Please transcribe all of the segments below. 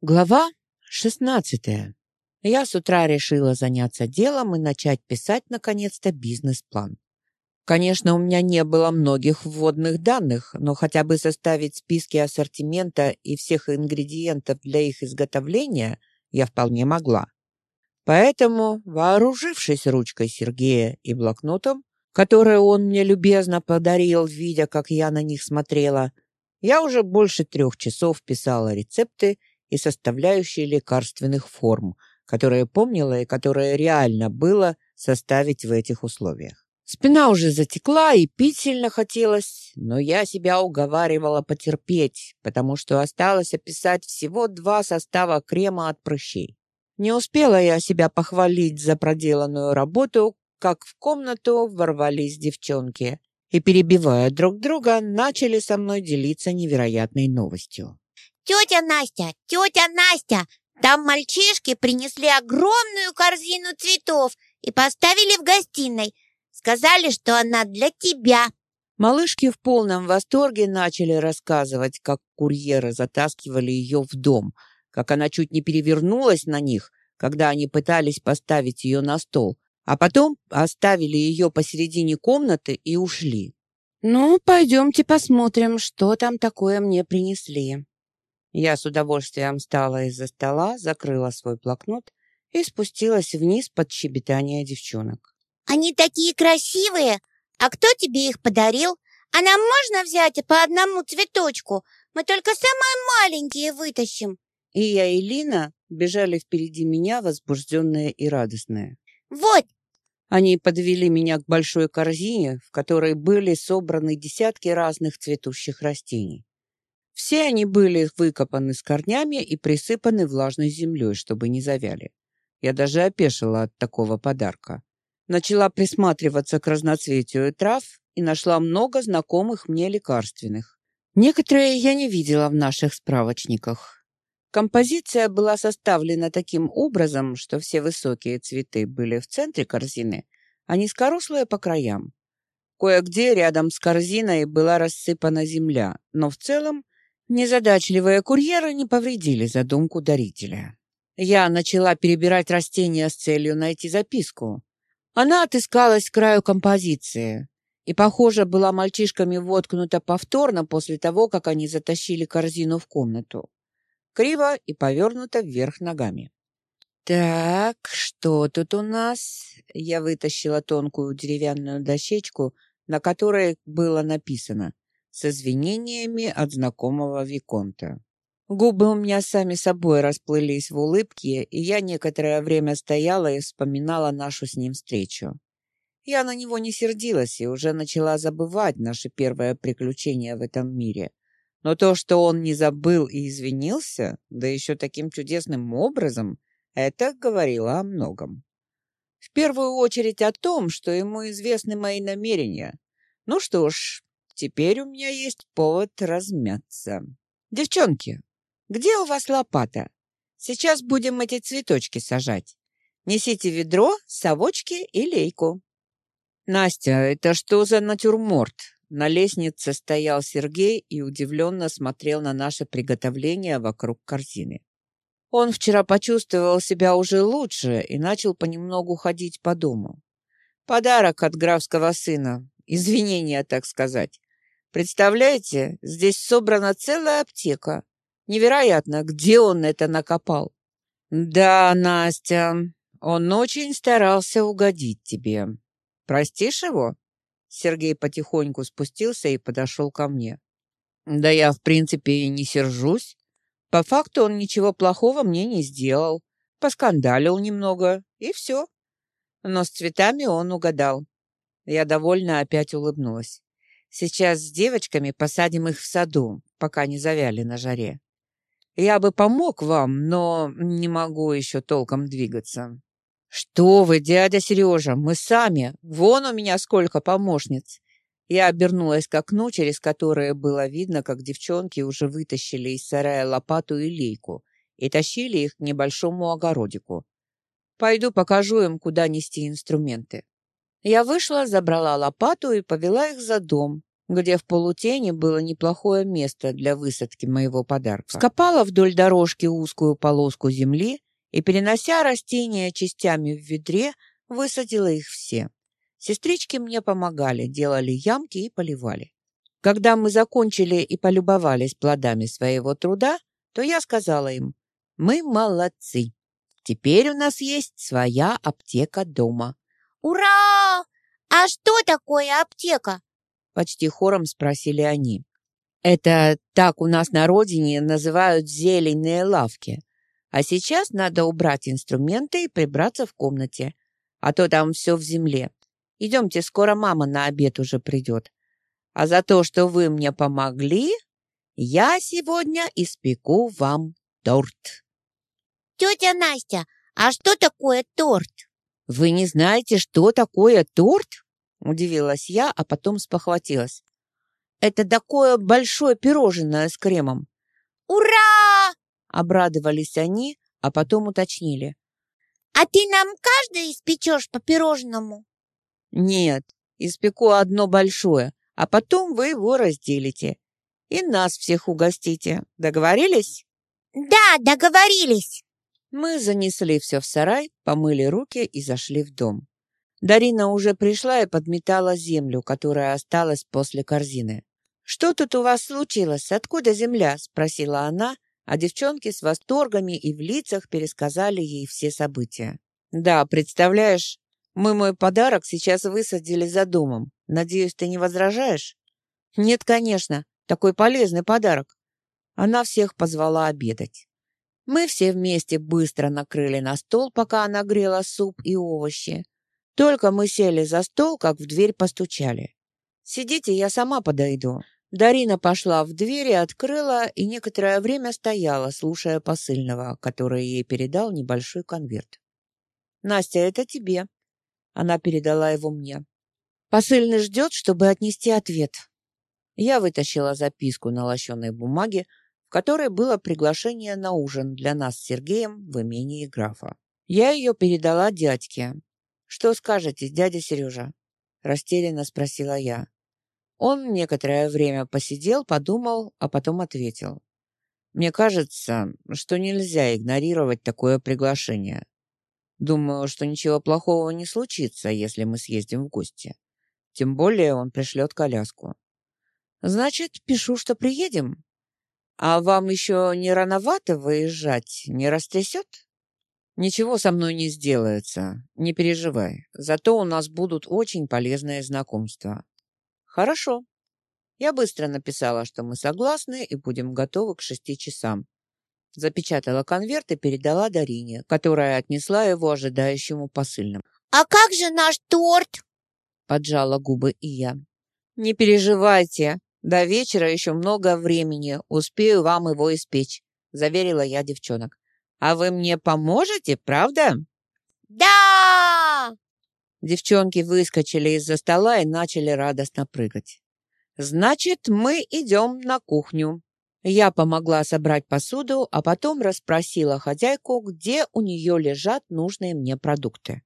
Глава 16. Я с утра решила заняться делом и начать писать наконец-то бизнес-план. Конечно, у меня не было многих вводных данных, но хотя бы составить списки ассортимента и всех ингредиентов для их изготовления я вполне могла. Поэтому, вооружившись ручкой Сергея и блокнотом, который он мне любезно подарил, видя, как я на них смотрела, я уже больше трех часов писала рецепты и составляющие лекарственных форм, которые помнила и которые реально было составить в этих условиях. Спина уже затекла и пить сильно хотелось, но я себя уговаривала потерпеть, потому что осталось описать всего два состава крема от прыщей. Не успела я себя похвалить за проделанную работу, как в комнату ворвались девчонки и, перебивая друг друга, начали со мной делиться невероятной новостью. «Тетя Настя! Тетя Настя! Там мальчишки принесли огромную корзину цветов и поставили в гостиной. Сказали, что она для тебя». Малышки в полном восторге начали рассказывать, как курьеры затаскивали ее в дом, как она чуть не перевернулась на них, когда они пытались поставить ее на стол, а потом оставили ее посередине комнаты и ушли. «Ну, пойдемте посмотрим, что там такое мне принесли». Я с удовольствием встала из-за стола, закрыла свой блокнот и спустилась вниз под щебетание девчонок. «Они такие красивые! А кто тебе их подарил? А нам можно взять по одному цветочку? Мы только самые маленькие вытащим!» И я и Лина бежали впереди меня, возбужденные и радостные. «Вот!» Они подвели меня к большой корзине, в которой были собраны десятки разных цветущих растений. Все они были выкопаны с корнями и присыпаны влажной землей, чтобы не завяли. Я даже опешила от такого подарка. Начала присматриваться к разноцветию трав и нашла много знакомых мне лекарственных. Некоторые я не видела в наших справочниках. Композиция была составлена таким образом, что все высокие цветы были в центре корзины, а низкорослые по краям. Кое-где рядом с корзиной была рассыпана земля, но в целом Незадачливые курьеры не повредили задумку дарителя. Я начала перебирать растения с целью найти записку. Она отыскалась к краю композиции и, похоже, была мальчишками воткнута повторно после того, как они затащили корзину в комнату. Криво и повернута вверх ногами. «Так, что тут у нас?» Я вытащила тонкую деревянную дощечку, на которой было написано с извинениями от знакомого Виконта. Губы у меня сами собой расплылись в улыбке, и я некоторое время стояла и вспоминала нашу с ним встречу. Я на него не сердилась и уже начала забывать наше первое приключение в этом мире. Но то, что он не забыл и извинился, да еще таким чудесным образом, это говорило о многом. В первую очередь о том, что ему известны мои намерения. Ну что ж, Теперь у меня есть повод размяться. Девчонки, где у вас лопата? Сейчас будем эти цветочки сажать. Несите ведро, совочки и лейку. Настя, это что за натюрморт? На лестнице стоял Сергей и удивленно смотрел на наше приготовление вокруг корзины. Он вчера почувствовал себя уже лучше и начал понемногу ходить по дому. Подарок от графского сына, извинения, так сказать. Представляете, здесь собрана целая аптека. Невероятно, где он это накопал? Да, Настя, он очень старался угодить тебе. Простишь его? Сергей потихоньку спустился и подошел ко мне. Да я, в принципе, и не сержусь. По факту он ничего плохого мне не сделал. Поскандалил немного, и все. Но с цветами он угадал. Я довольно опять улыбнулась. Сейчас с девочками посадим их в саду, пока не завяли на жаре. Я бы помог вам, но не могу еще толком двигаться. Что вы, дядя Сережа, мы сами. Вон у меня сколько помощниц. Я обернулась к окну, через которое было видно, как девчонки уже вытащили из сарая лопату и лейку и тащили их к небольшому огородику. Пойду покажу им, куда нести инструменты. Я вышла, забрала лопату и повела их за дом, где в полутени было неплохое место для высадки моего подарка. Скопала вдоль дорожки узкую полоску земли и, перенося растения частями в ведре, высадила их все. Сестрички мне помогали, делали ямки и поливали. Когда мы закончили и полюбовались плодами своего труда, то я сказала им, мы молодцы. Теперь у нас есть своя аптека дома. Ура! А что такое аптека? Почти хором спросили они. Это так у нас на родине называют зеленые лавки. А сейчас надо убрать инструменты и прибраться в комнате, а то там все в земле. Идемте, скоро мама на обед уже придет. А за то, что вы мне помогли, я сегодня испеку вам торт. Тетя Настя, а что такое торт? Вы не знаете, что такое торт? Удивилась я, а потом спохватилась. Это такое большое пирожное с кремом. Ура! Обрадовались они, а потом уточнили. А ты нам каждый испечешь по пирожному? Нет, испеку одно большое, а потом вы его разделите. И нас всех угостите. Договорились? Да, договорились. Мы занесли все в сарай, помыли руки и зашли в дом. Дарина уже пришла и подметала землю, которая осталась после корзины. «Что тут у вас случилось? Откуда земля?» – спросила она, а девчонки с восторгами и в лицах пересказали ей все события. «Да, представляешь, мы мой подарок сейчас высадили за домом. Надеюсь, ты не возражаешь?» «Нет, конечно. Такой полезный подарок». Она всех позвала обедать. Мы все вместе быстро накрыли на стол, пока она грела суп и овощи. Только мы сели за стол, как в дверь постучали. «Сидите, я сама подойду». Дарина пошла в дверь и открыла, и некоторое время стояла, слушая посыльного, который ей передал небольшой конверт. «Настя, это тебе». Она передала его мне. «Посыльный ждет, чтобы отнести ответ». Я вытащила записку на лощеной бумаге, в которой было приглашение на ужин для нас с Сергеем в имении графа. Я ее передала дядьке, «Что скажете, дядя Сережа?» – растерянно спросила я. Он некоторое время посидел, подумал, а потом ответил. «Мне кажется, что нельзя игнорировать такое приглашение. Думаю, что ничего плохого не случится, если мы съездим в гости. Тем более он пришлет коляску. Значит, пишу, что приедем. А вам еще не рановато выезжать? Не растрясет?» Ничего со мной не сделается, не переживай. Зато у нас будут очень полезные знакомства. Хорошо. Я быстро написала, что мы согласны и будем готовы к шести часам. Запечатала конверт и передала Дарине, которая отнесла его ожидающему посыльному. «А как же наш торт?» Поджала губы и я. «Не переживайте, до вечера еще много времени, успею вам его испечь», заверила я девчонок. А вы мне поможете, правда? Да! Девчонки выскочили из-за стола и начали радостно прыгать. Значит, мы идем на кухню. Я помогла собрать посуду, а потом расспросила хозяйку, где у нее лежат нужные мне продукты.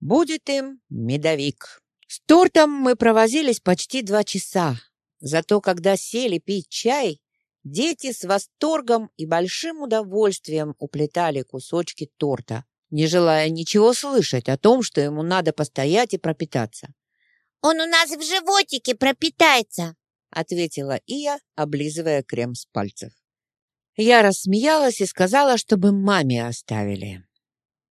Будет им медовик. С тортом мы провозились почти два часа. Зато когда сели пить чай, Дети с восторгом и большим удовольствием уплетали кусочки торта, не желая ничего слышать о том, что ему надо постоять и пропитаться. «Он у нас в животике пропитается», — ответила Ия, облизывая крем с пальцев. Я рассмеялась и сказала, чтобы маме оставили.